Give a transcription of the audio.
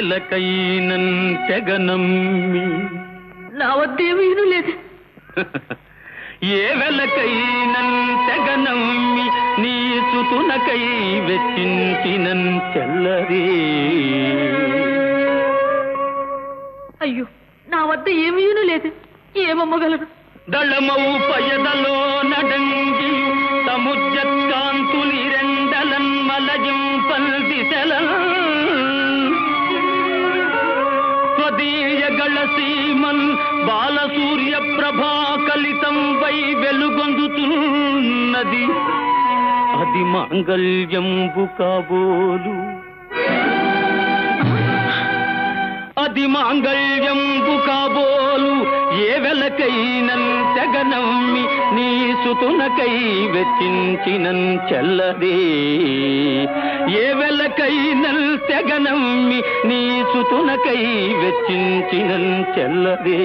వెలకైనన్ తెగనమ్మి. నా వద్దేమీ లేదు. ఏ వెలకైనన్ తెగనమ్మి నీ సుతునకై వెచ్చించినన్ చెల్లరే. అయ్యో నా వద్ద ఏమీ లేదు. ఏమమ్మగలను? దళమౌ పయదలో నడంగి సముద్రకాంతులి రెండలన్ మలజింపల్ దిశలన్ స్వదీయగళ గళసీమన్ బాలసూర్య ప్రభా కలితం వై వెలుగొందుతున్నది. అది మాంగళ్యంబు కాబోలు. అది మాంగళ్యంబు కాబోలు. ఏ వెలకైనన్ తెగనమ్మి నీ సుతునకై వెచ్చించినన్ చెల్లదే. ఏ వెల వెలకైనల్ తెగనమ్మి నీ సుతునకై వెచ్చించినన్ చెల్లదే.